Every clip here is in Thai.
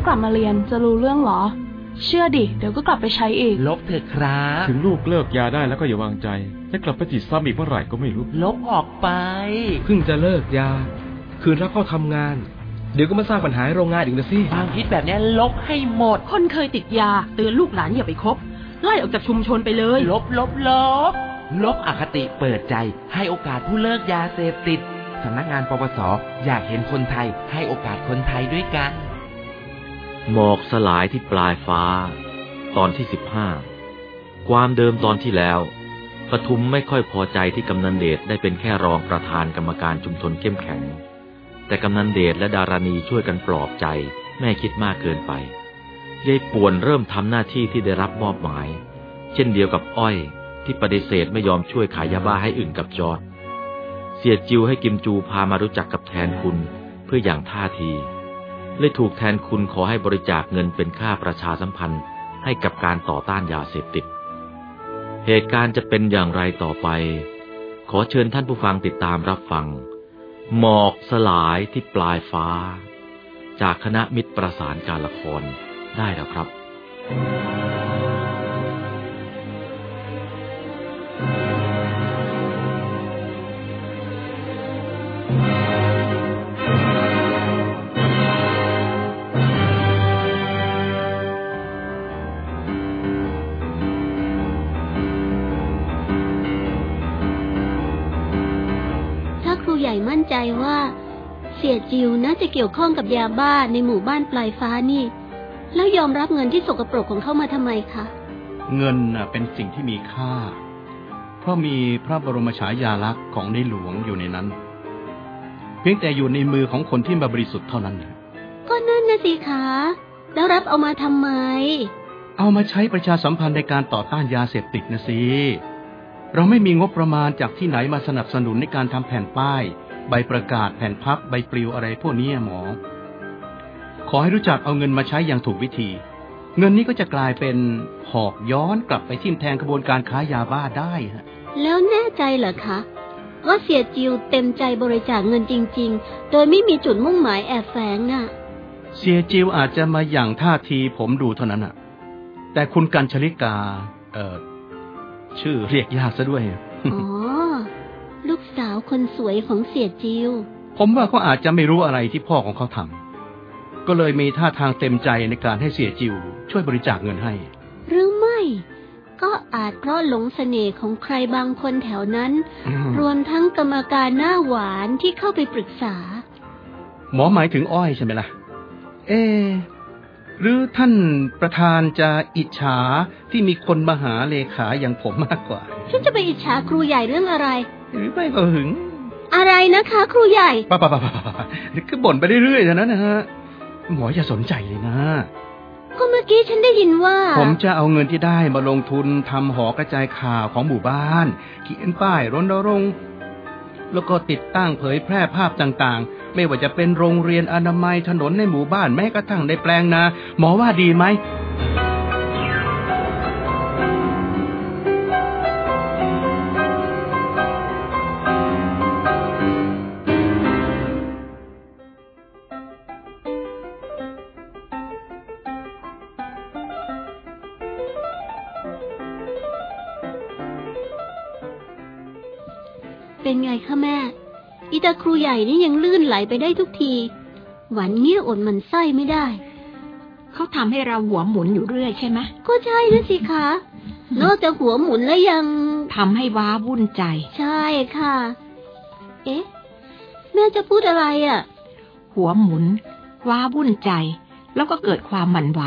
กแล้วกลับมาเรียนจะรู้เรื่องเหรอ เชื่อดิ เดี๋ยวก็กลับไปใช้อีก ลบเถอะครับ ถึงลูกเลิกยาได้แล้วก็อย่าวางใจจะกลับไปติดซ้ำอีกเมื่อไหร่ก็ไม่รู้ ลบออกไป เพิ่งจะเลิกยา คืนรับเข้าทำงาน เดี๋ยวก็มาสร้างปัญหาให้โรงงานอีกนะสิ ความคิดแบบเนี้ยลบให้หมด คนเคยติดยาเตือนลูกหลานอย่าไปคบไล่ออกจากชุมชนไปเลย ลบลบลบ ลบอคติเปิดใจ ให้โอกาสผู้เลิกยาเสพติดสำนักงานปปส อยากเห็นคนไทยให้โอกาสคนไทยด้วยกัน หมอกสลายที่ปลายฟ้า ตอนที่สิบห้าความเดิมตอนที่แล้วปทุมไม่ค่อยพอใจที่กำนันเดชได้เป็นแค่รองประธานกรรมการชุมชนเข้มแข็ง แต่กำนันเดชและดารานีช่วยกันปลอบใจแม่คิดมากเกินไปยายป่วนเริ่มทำหน้าที่ที่ได้รับมอบหมาย เช่นเดียวกับอ้อยที่ปฏิเสธไม่ยอมช่วยขายยาบ้าให้อึ่งกับจอดเสียจิวให้กิมจูพามารู้จักกับแทนคุณเพื่ออย่างท่าที เลยถูกแทนคุณขอให้บริจาคเงินเป็นค่าประชาสัมพันธ์ให้กับการต่อต้านยาเสพติด เหตุการณ์จะเป็นอย่างไรต่อไป ขอเชิญท่านผู้ฟังติดตามรับฟัง หมอกสลายที่ปลายฟ้า จากคณะมิตรประสานการละครได้แล้วครับถ้า ว่า เสียจิวน่าจะเกี่ยวข้องกับยาบ้าในหมู่บ้านปลายฟ้านี่ แล้วยอมรับเงินที่สกปรกของเขามาทำไมคะ เงินน่ะเป็นสิ่งที่มีค่า เพราะมีพระบรมฉายาลักษณ์ของในหลวงอยู่ในนั้น เพียงแต่อยู่ในมือของคนที่มาบริสุทธิ์เท่านั้น ก็นั่นนะสิคะ แล้วรับเอามาทำไม เอามาใช้ประชาสัมพันธ์ในการต่อต้านยาเสพติดนะสิเราไม่มีงบประมาณจากที่ไหนมาสนับสนุนในการทำแผ่นป้าย ใบประกาศแผ่นพับใบปลิวอะไรพวกนี้อะหมอ ขอให้รู้จักเอาเงินมาใช้อย่างถูกวิธี เงินนี้ก็จะกลายเป็นหอกย้อนกลับไปทิ่มแทงกระบวนการค้ายาบ้าได้ฮะ แล้วแน่ใจเหรอคะ ว่าเสียจิวเต็มใจบริจาคเงินจริง ๆ โดยไม่มีจุดมุ่งหมายแอบแฝงน่ะ เสียจิวอาจจะมาอย่างท่าทีผมดูเท่านั้นอะแต่คุณกัญชลิกา เอ่อชื่อเรียกยากซะด้วยอ๋อ ลูกสาวคนสวยของเสียจิว ผมว่าเขาอาจจะไม่รู้อะไรที่พ่อของเขาทำก็เลยมีท่าทางเต็มใจในการให้เสียจิว ช่วยบริจาคเงินให้ หรือไม่ ก็อาจเพราะหลงเสน่ห์ของใครบางคนแถวนั้นอืมรวมทั้งกรรมการหน้าหวานที่เข้าไปปรึกษา หมอหมายถึงอ้อยใช่ไหมล่ะ เอะหรือท่านประธานจะอิจฉาที่มีคนมาหาเลขาอย่างผมมากกว่า ฉันจะไปอิจฉาครูใหญ่เรื่องอะไร หรือไม่ก็หึง อะไรนะคะ ครูใหญ่ป่าป่าป่าป่าป่าคือบ่นไปเรื่อยๆเท่านั้นนะฮะหมออย่าสนใจเลยนะก็เมื่อกี้ฉันได้ยินว่า ผมจะเอาเงินที่ได้มาลงทุนทำหอกระจายข่าวของหมู่บ้านเขียนป้ายรณรงค์แล้วก็ติดตั้งเผยแพร่ภาพต่างๆ ไม่ว่าจะเป็นโรงเรียนอนามัยถนนในหมู่บ้านแม้กระทั่งในแปลงนา หมอว่าดีไหม เป็นไงคะแม่ อีตาครูใหญ่นี่ยังลื่นไหลไปได้ทุกที หวันเงี้ยอดมันไส้ไม่ได้ เขาทำให้เราหัวหมุนอยู่เรื่อยใช่ไหมก็ใช่นะสิคะ นอกจากหัวหมุนแล้วยังทำให้ว้าวุ่นใจ ใช่ค่ะ เอ๊ะ แม่จะพูดอะไรอะ หัวหมุน ว้าวุ่นใจ แล้วก็เกิดความหมั่นไหว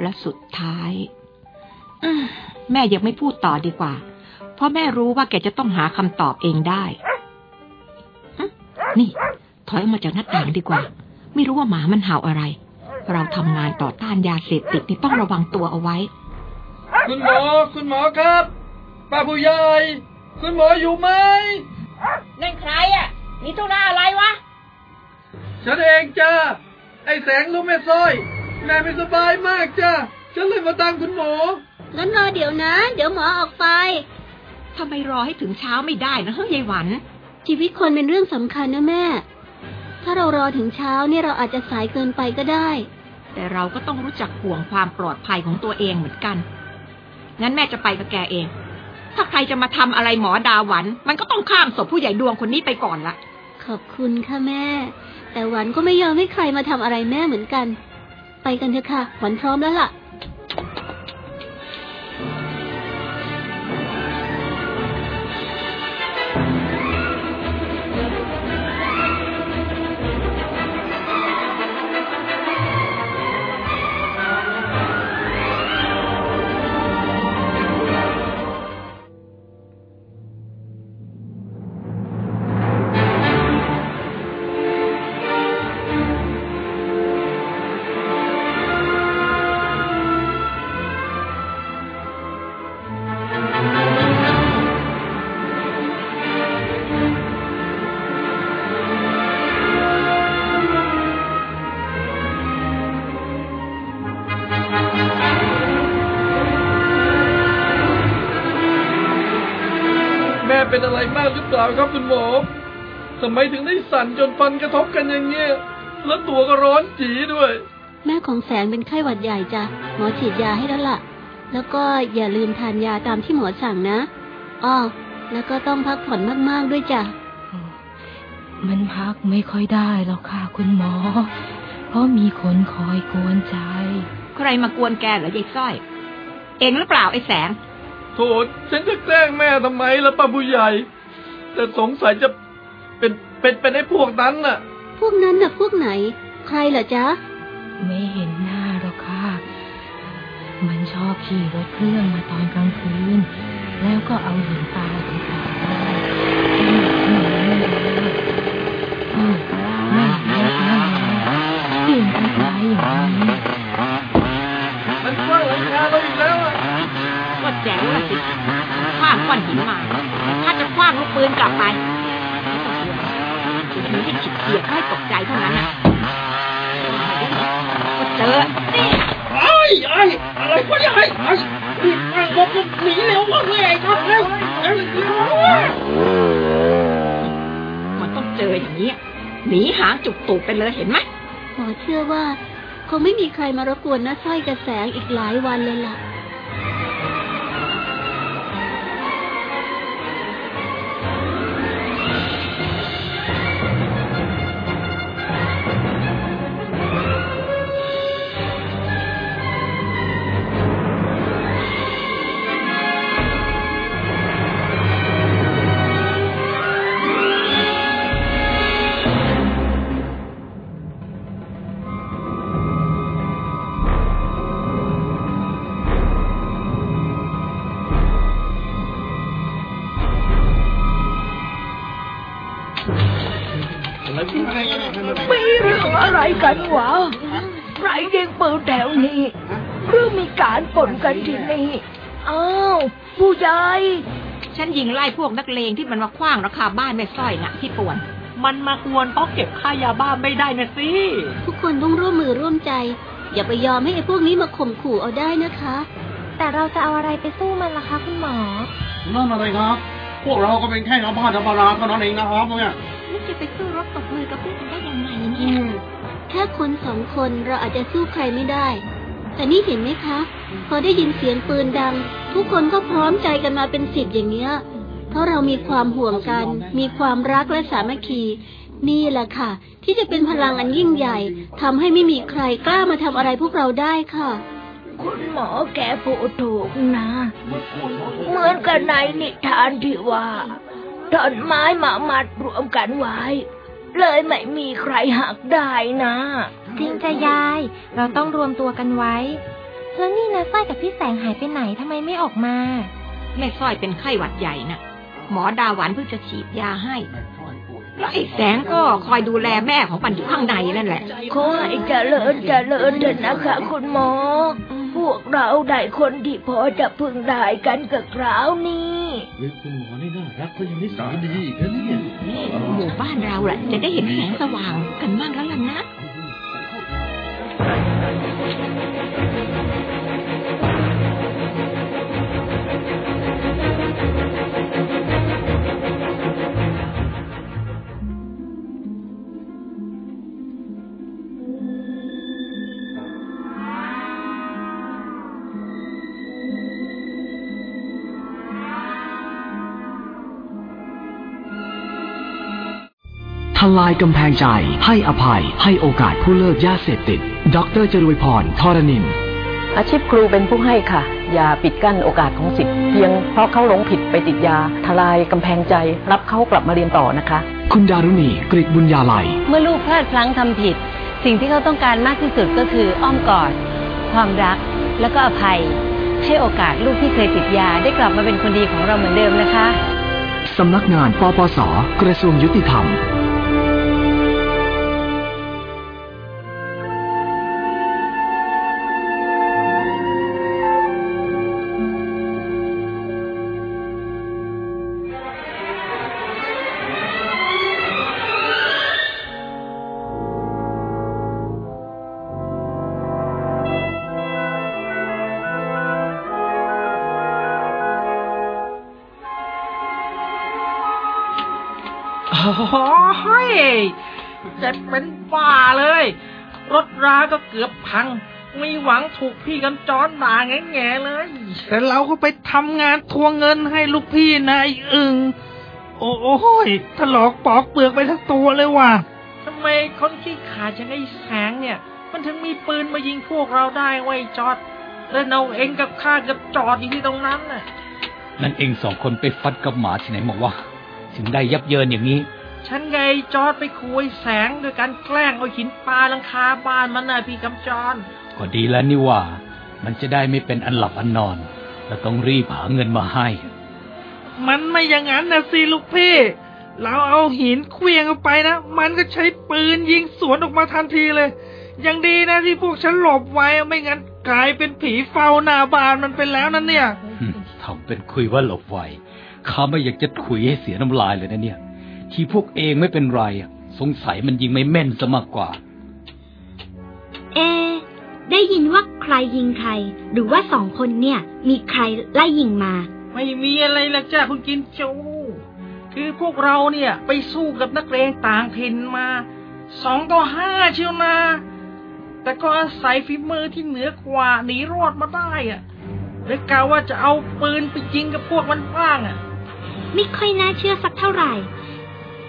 และสุดท้ายอืมแม่ยังไม่พูดต่อดีกว่า เพราะแม่รู้ว่าแกจะต้องหาคำตอบเองได้หึนี่ ถอยออกมาจากหน้าต่างดีกว่า ไม่รู้ว่าหมามันเห่าอะไร เราทำงานต่อต้านยาเสพติดนี่ต้องระวังตัวเอาไว้ คุณหมอ คุณหมอครับป้าผู้ใหญ่คุณหมออยู่ไหมนั่นใครอะ มีธุระอะไรวะ ฉันเองจ้าไอ้แสงลูกแม่สร้อย แม่ไม่สบายมากจ้าฉันเลยมาตามคุณหมอ งั้นรอเดี๋ยวนะ เดี๋ยวหมอออกไป ทำไมรอให้ถึงเช้าไม่ได้นะเฮ้ยยายหวัน ชีวิตคนเป็นเรื่องสำคัญนะแม่ ถ้าเรารอถึงเช้าเนี่ยเราอาจจะสายเกินไปก็ได้ แต่เราก็ต้องรู้จักห่วงความปลอดภัยของตัวเองเหมือนกัน งั้นแม่จะไปกับแกเอง ถ้าใครจะมาทำอะไรหมอดาหวัน มันก็ต้องข้ามศพผู้ใหญ่ดวงคนนี้ไปก่อนละ ขอบคุณค่ะแม่ แต่หวันก็ไม่ยอมให้ใครมาทำอะไรแม่เหมือนกัน ไปกันเถอะค่ะ หวันพร้อมแล้วล่ะ เป็นอะไรมากหรือเปล่าครับคุณหมอทำไมถึงได้สั่นจนฟันกระทบกันอย่างเงี้ยแล้วตัวก็ร้อนจีด้วย แม่ของแสงเป็นไข้หวัดใหญ่จ้ะหมอฉีดยาให้แล้วล่ะ แล้วก็อย่าลืมทานยาตามที่หมอสั่งนะอ้อแล้วก็ต้องพักผ่อนมากๆด้วยจ้ะมันพักไม่ค่อยได้หรอกค่ะคุณหมอ เพราะมีคนคอยกวนใจ ใครมากวนแกเหรอยายสร้อย เองหรือเปล่าไอ้แสง โถฉันจะแกล้งแม่ทำไมล่ะป้าผู้ใหญ่ แต่สงสัยจะเป็นเป็นเป็นไอ้พวกนั้นน่ะ พวกนั้นน่ะพวกไหน ใครเหรอจ๊ะ ไม่เห็นหน้าหรอกค่ะ มันชอบขี่รถเครื่องมาตอนกลางคืน แล้วก็เอาหินปลาไปขายได้อ้าวไม่เห็นแล้วเสียงคล้ายๆอย่างนี้ มันคว้างหลังคาเราอีกแล้วอะ ก็ แจ๋วละสิคว้างก้อนหินมาถ้าจะคว้างลูกปืนกลับไปไม่ต้องจะยิงให้ฉิดเฉียดให้ตกใจเท่านั้นนะก็เจอนี่ไอ้ไอ้อะไรก็ได้ไอ้รีบไอ้บอกว่าหนีเร็วมากเลยไอ้ครับเร็วเร็วเร็วมันต้องเจออย่างนี้หนีหางจุกตูดไปเลยเห็นไหมหมอเชื่อว่าคงไม่มีใครมารบกวนน้าสร้อยกับแสงอีกหลายวันเลยล่ะ ฉันยิงไล่พวกนักเลงที่มันมาคว้างราคาบ้านแม่สร้อยน่ะที่ป่วน มันมากวนต้องเก็บค่ายาบ้าไม่ได้นะสิทุกคนต้องร่วมมือร่วมใจ อย่าไปยอมให้ไอ้พวกนี้มาข่มขู่เอาได้นะคะ แต่เราจะเอาอะไรไปสู้มันล่ะคะคุณหมอนั่นอะไรครับ พวกเราก็เป็นแค่ชาวบ้านธรรมดาเท่านั้นเองนะครับเนี่ยนี่จะไปสู้รบตบมือกับพวกมันได้ยังไงอืเนี่ยมแค่คนสองคนเราอาจจะสู้ใครไม่ได้ แต่นี่เห็นไหมคะ พอได้ยินเสียงปืนดัง ทุกคนก็พร้อมใจกันมาเป็นสิบอย่างเงี้ย เพราะเรามีความห่วงกัน มีความรักและสามัคคี นี่แหละค่ะ ที่จะเป็นพลังอันยิ่งใหญ่ทำให้ไม่มีใครกล้ามาทำอะไรพวกเราได้ค่ะ คุณหมอแกพูดถูกนะ เหมือนกับในนิทานที่ว่าต้นไม้มามัดรวมกันไว้ เลยไม่มีใครหักได้นะ จริงจะยาย เราต้องรวมตัวกันไว้ แล้วนี่นะสร้อยกับพี่แสงหายไปไหนทำไมไม่ออกมา แม่สร้อยเป็นไข้หวัดใหญ่น่ะ หมอดาหวันเพิ่งจะฉีดยาให้ แล้วไอ้แสงก็คอยดูแลแม่ของมันอยู่ข้างในนั่นแหละขอให้เจริญเจริญเถอะนะคะคุณหมอ พวกเราได้คนที่พอจะพึ่งได้กันกับคราวนี้คุณหมอนี่น่ารักก็ยังนิสัยดีอีกนะเนี่ยหมู่บ้านเราแหละจะได้เห็นแสงสว่างกันบ้างแล้วล่ะนะ ทลายกำแพงใจ ให้อภัย ให้โอกาสผู้เลิกยาเสพติด ดรจรวยพรทรนิน อาชีพครูเป็นผู้ให้ค่ะ อย่าปิดกั้นโอกาสของสิทธิ์เพียงเพราะเขาหลงผิดไปติดยา ทลายกำแพงใจ รับเขากลับมาเรียนต่อนะคะ คุณดารุณีกริบุญญาลัย เมื่อลูกพลาดพลั้งทำผิด สิ่งที่เขาต้องการมากที่สุดก็คืออ้อมกอด ความรัก แล้วก็อภัย ให้โอกาสลูกที่เคยติดยาได้กลับมาเป็นคนดีของเราเหมือนเดิมนะคะสำนักงานปปส กระทรวงยุติธรรม เกือบพังมีหวังถูกพี่กันจอนด่าแง่ๆเลย แต่เราก็ไปทำงานทวงเงินให้ลูกพี่นายอึงโอ้ยถลอกปอกเปลือกไปทั้งตัวเลยว่ะทำไมคนขี้ขาดอย่างไอ้แสงเนี่ย มันถึงมีปืนมายิงพวกเราได้ไว้ยจอด แล้วเราเองกับข้ากับจอดอยู่ที่ตรงนั้นน่ะนั่นเองสองคนไปฟัดกับหมาที่ไหนมาวะถึงได้ยับเยินอย่างนี้ ฉันไงจอดไปคุยแสงโดยการแกล้งเอาหินปลาลังคาบ้านมันน่ะพี่กำจร ก็ดีแล้วนี่ว่า มันจะได้ไม่เป็นอันหลับอันนอนและต้องรีบหาเงินมาให้ มันไม่อย่างนั้นนะสิลูกพี่ เราเอาหินเควียงออกไปนะ มันก็ใช้ปืนยิงสวนออกมาทันทีเลย ยังดีนะที่พวกฉันหลบไว้ไม่งั้นกลายเป็นผีเฝ้าหน้าบ้านมันไปแล้วนั่นเนี่ยทำเป็นคุยว่าหลบไวข้าไม่อยากจะถุยให้เสียน้ำลายเลยนะเนี่ย ที่พวกเองไม่เป็นไรอะสงสัยมันยิงไม่แม่นซะมากกว่า เอะได้ยินว่าใครยิงใคร หรือว่าสองคนเนี่ย มีใครไล่ยิงมา ไม่มีอะไรหรอกจ้าคุณกินจูคือพวกเราเนี่ย ไปสู้กับนักเลงต่างถิ่นมาสองต่อห้าเชียวนะแต่ก็อาศัยฝีมือที่เหนือกว่าหนีรอดมาได้อะเลยกล่าวว่าจะเอาปืนไปยิงกับพวกมันบ้างอะไม่ค่อยน่าเชื่อสักเท่าไหร่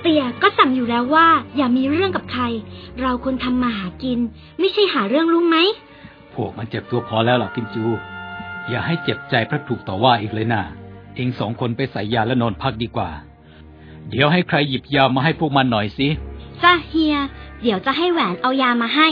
เตี่ยก็สั่งอยู่แล้วว่า อย่ามีเรื่องกับใคร เราควรทำมาหากิน ไม่ใช่หาเรื่องรู้ไหม พวกมันเจ็บตัวพอแล้วล่ะกิมจู อย่าให้เจ็บใจเพราะถูกต่อว่าอีกเลยนะเองสองคนไปใส่ยาและนอนพักดีกว่า เดี๋ยวให้ใครหยิบยามาให้พวกมันหน่อยสิจ้าเฮีย เดี๋ยวจะให้แหวนเอายามาให้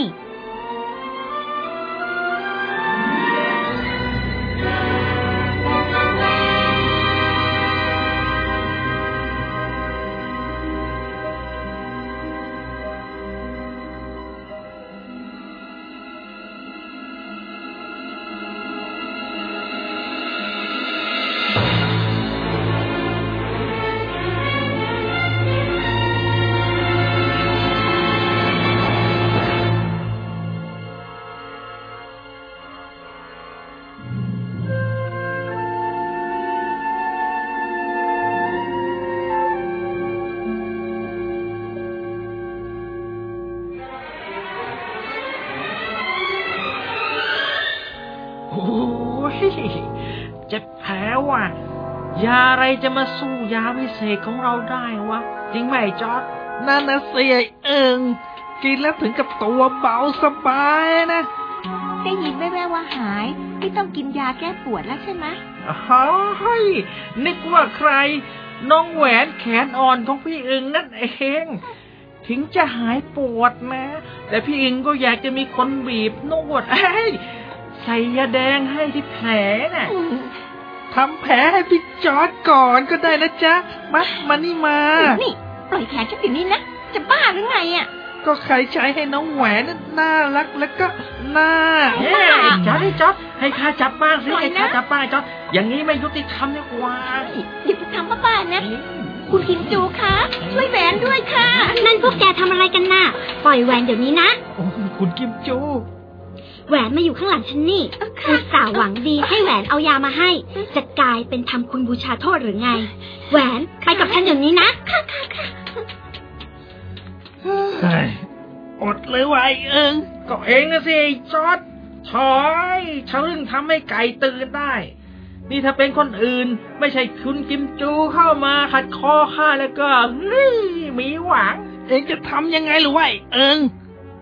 อะไรจะมาสู้ยาวิเศษของเราได้วะ จริงไหมจอร์ดนั่นนะเสียเอิงกินแล้วถึงกับตัวเบาสบายนะ ได้ยินแว่วๆว่าหายไม่ต้องกินยาแก้ปวดแล้วใช่ไหมฮ้ยนึกว่าใคร น้องแหวนแขนอ่อนของพี่อึงนั่นเองถึงจะหายปวดนะ แต่พี่อึงก็อยากจะมีคนบีบนวดเอ้ยใส่ยาแดงให้ที่แผลน่ะ ทำแผลให้พี่จอร์ดก่อนก็ได้นะจ๊ะ มามานี่มา นี่ ปล่อยแขนฉันเดี๋ยวนี้นะ จะบ้าหรือไงอะ ก็ใครใช้ให้น้องแหวนนั้นน่ารักแล้วก็น่าเฮ้ยจอดให้จอดให้ข้าจับบ้างสิปล่อยให้นะข้าจับบ้างจอดอย่างนี้ไม่ยุติธรรมนี่หว่าอย่าไปทำบ้าๆนะคุณกินจูคะช่วยแหวนด้วยค่ะ นั่นพวกแกทำอะไรกันน่ะ ปล่อยแหวนเดี๋ยวนี้นะ คุณกิมจู แหวนมาอยู่ข้างหลังฉันนี่อุตส่าห์หวังดีให้แหวนเอายามาให้ จะกลายเป็นทำคุณบูชาโทษหรือไง แหวนไปกับฉันเดี๋ยวนี้นะเฮ้ยอดเลยว่ะไอ้เอิงก็เองนะสิไอ้จอดชอยชะลึ่งทำให้ไก่ตื่นได้ นี่ถ้าเป็นคนอื่น ไม่ใช่คุณกิมจูเข้ามาขัดคอข้าแล้วก็เฮ้ยมีหวัง เองจะทำยังไงหรือวะไอ้เอิง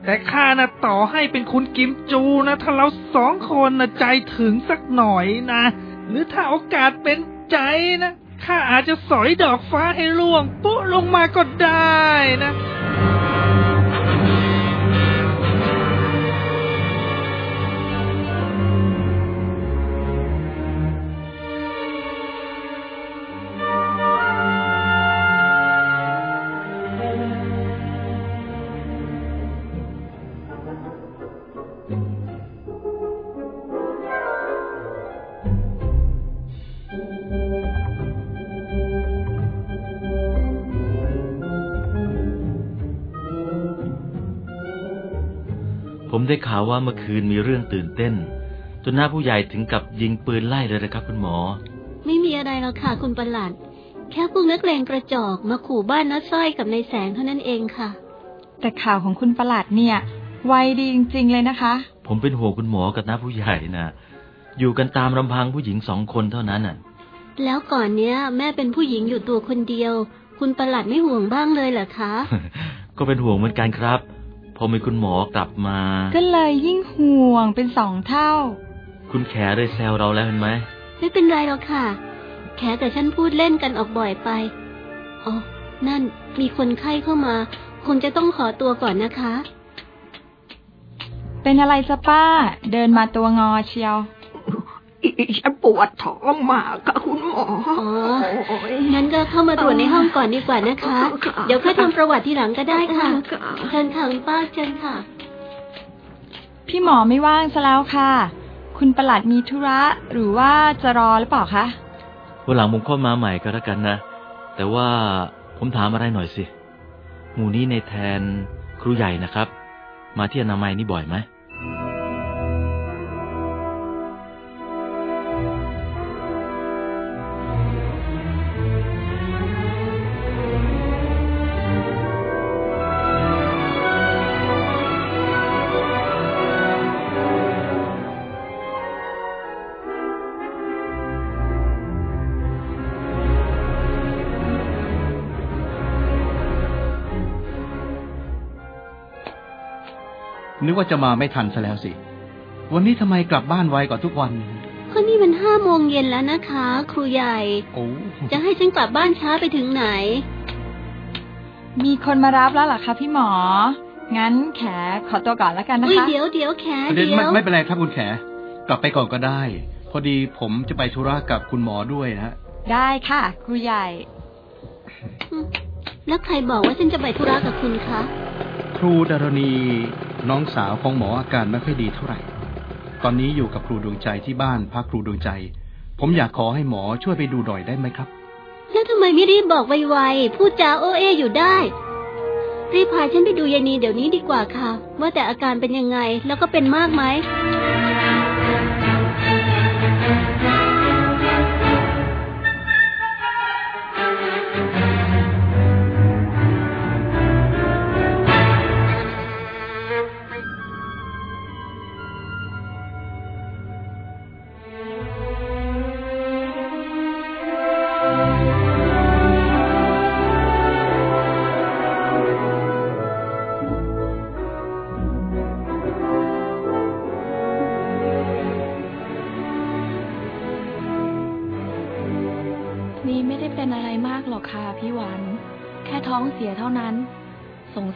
แต่ข้านะต่อให้เป็นคุณกิมจูนะ ถ้าเราสองคนนะใจถึงสักหน่อยนะ หรือถ้าโอกาสเป็นใจนะข้าอาจจะสอยดอกฟ้าให้ร่วงปุ๊ลงมาก็ได้นะ ได้ข่าวว่าเมื่อคืนมีเรื่องตื่นเต้น จนหน้าผู้ใหญ่ถึงกับยิงปืนไล่เลยนะครับ คุณหมอ ไม่มีอะไรหรอกค่ะคุณประหลัด แค่พวกนักเลงกระจอกมาขู่บ้านนัดสร้อยกับนายแสงเท่านั้นเองค่ะ แต่ข่าวของคุณประหลัดเนี่ย ไวดีจริงๆเลยนะคะ ผมเป็นห่วงคุณหมอกับหน้าผู้ใหญ่นะอยู่กันตามลำพังผู้หญิงสองคนเท่านั้นน่ะ แล้วก่อนเนี้ย แม่เป็นผู้หญิงอยู่ตัวคนเดียว คุณประหลัดไม่ห่วงบ้างเลยเหรอคะ ก็เป็นห่วงเหมือนกันครับ พอมีคุณหมอกลับมา ก็เลยยิ่งห่วงเป็นสองเท่า คุณแขเลยแซวเราแล้วเห็นไหม ไม่เป็นไรหรอกค่ะแค่แต่ฉันพูดเล่นกันออกบ่อยไป อ๋อ นั่นมีคนไข้เข้ามา คงจะต้องขอตัวก่อนนะคะ เป็นอะไรจะป้า เดินมาตัวงอเชียว ฉันปวดท้องมากค่ะคุณหมออ๋องั้นก็เข้ามาตรวจในห้องก่อนดีกว่านะคะ เดี๋ยวค่อยทำประวัติทีหลังก็ได้ค่ะ เชิญค่ะคุณป้าเชิญค่ะ พี่หมอไม่ว่างซะแล้วค่ะ คุณประหลัดมีธุระหรือว่าจะรอหรือเปล่าคะ วันหลังผมเข้ามาใหม่ก็แล้วกันนะ แต่ว่าผมถามอะไรหน่อยสิ หมู่นี้ในแทนครูใหญ่นะครับ มาที่อนามัยนี่บ่อยไหม ว่าจะมาไม่ทันซะแล้วสิ วันนี้ทำไมกลับบ้านไวกว่าทุกวัน ก็นี่มันห้าโมงเย็นแล้วนะคะ ครูใหญ่โอ้จะให้ฉันกลับบ้านช้าไปถึงไหน มีคนมารับแล้วเหรอคะพี่หมอ งั้นแขขอตัวก่อนแล้วกันนะอุ้ยคะเดี๋ยวเดี๋ยวแขเดี๋เดี๋ยวยวไม่ไม่เป็นไรครับคุณแข กลับไปก่อนก็ได้ พอดีผมจะไปธุระกับคุณหมอด้วยนะฮะได้ค่ะ ครูใหญ่ แล้วใครบอกว่าฉันจะไปธุระกับคุณคะ ครูดารณี น้องสาวของหมออาการไม่ค่อยดีเท่าไหร่ ตอนนี้อยู่กับครูดวงใจที่บ้านพักครูดวงใจ ผมอยากขอให้หมอช่วยไปดูหน่อยได้ไหมครับ แล้วทำไมไม่รีบบอกไวๆ พูดจาโอเออยู่ได้ รีบพาฉันไปดูยายนีเดี๋ยวนี้ดีกว่าค่ะ ว่าแต่อาการเป็นยังไง แล้วก็เป็นมากไหม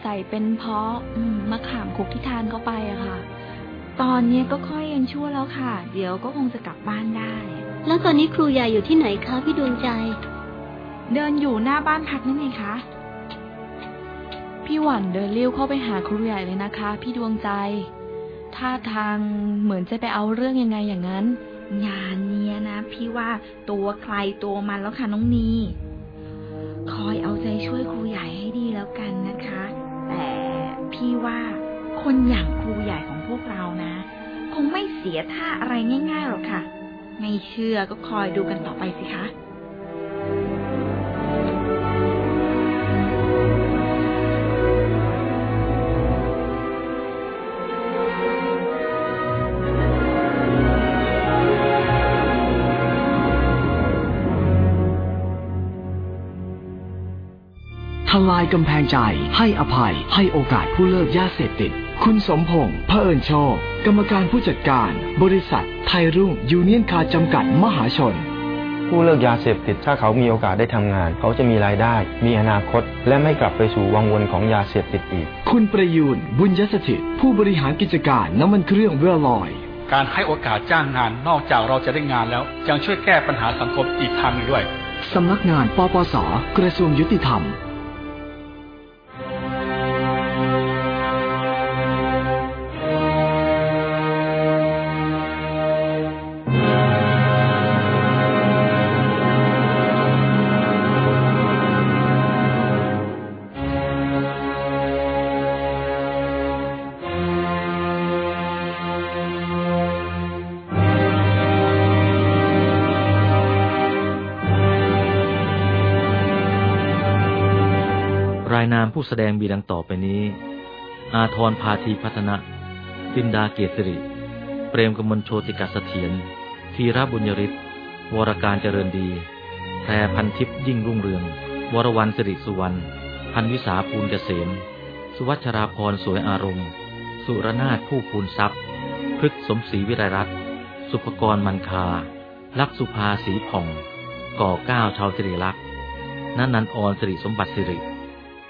สงสัยเป็นเพราะอืมมะขามคุกที่ทานเข้าไปอะค่ะ ตอนนี้ก็ค่อยยังชั่วแล้วค่ะ เดี๋ยวก็คงจะกลับบ้านได้ แล้วตอนนี้ครูใหญ่อยู่ที่ไหนคะพี่ดวงใจ เดินอยู่หน้าบ้านพักนั่นไงคะ พี่หวันเดินเลี้ยวเข้าไปหาครูใหญ่เลยนะคะ พี่ดวงใจ ท่าทางเหมือนจะไปเอาเรื่องยังไงอย่างนั้น งานเนี้ยนะ พี่ว่าตัวใครตัวมันแล้วค่ะน้องนีคอยเอาใจช่วยครูใหญ่ให้ดีแล้วกันนะคะ แต่พี่ว่าคนอย่างครูใหญ่ของพวกเรานะ คงไม่เสียท่าอะไรง่ายๆหรอกค่ะ ไม่เชื่อก็คอยดูกันต่อไปสิคะ ทลายกำแพงใจ ให้อภัย ให้โอกาสผู้เลิกยาเสพติด คุณสมพงษ์เผอิญโชค กรรมการผู้จัดการ บริษัท ไทยรุ่ง ยูเนียนคาร์จำกัดมหาชน ผู้เลิกยาเสพติดถ้าเขามีโอกาสได้ทำงาน เขาจะมีรายได้ มีอนาคต และไม่กลับไปสู่วังวนของยาเสพติดอีก คุณประยูนบุญยสถิตผู้บริหารกิจการน้ำมันเครื่องเวลลอย การให้โอกาสจ้างงานนอกจากเราจะได้งานแล้วยังช่วยแก้ปัญหาสังคมอีกทางหนึ่งด้วยสำนักงานปปส กระทรวงยุติธรรม ผู้แสดงมีดังต่อไปนี้ อาทรพาธีพัฒนะปินดาเกษริ เปรมกมลโชติกาสเถียรธีระบุญยริศวรการเจริญดี แพรพันทิพย์ยิ่งรุ่งเรือง วรวรรณสิริสุวรรณ พันวิสาภูลเกษม สุวัชราพรสวยอารมณ์ สุรนาถผู้ภูลทรัพย์ พฤกสมศรีวิไรรัตสุภกรมันคา ลักษุภาสีผ่อง ก่อเก้าชาวสิริลักษณ์นันนันออนสิริสมบัติสิริ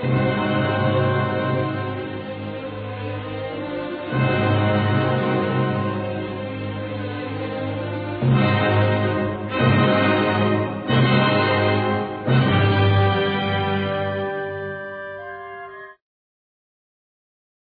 Thank you.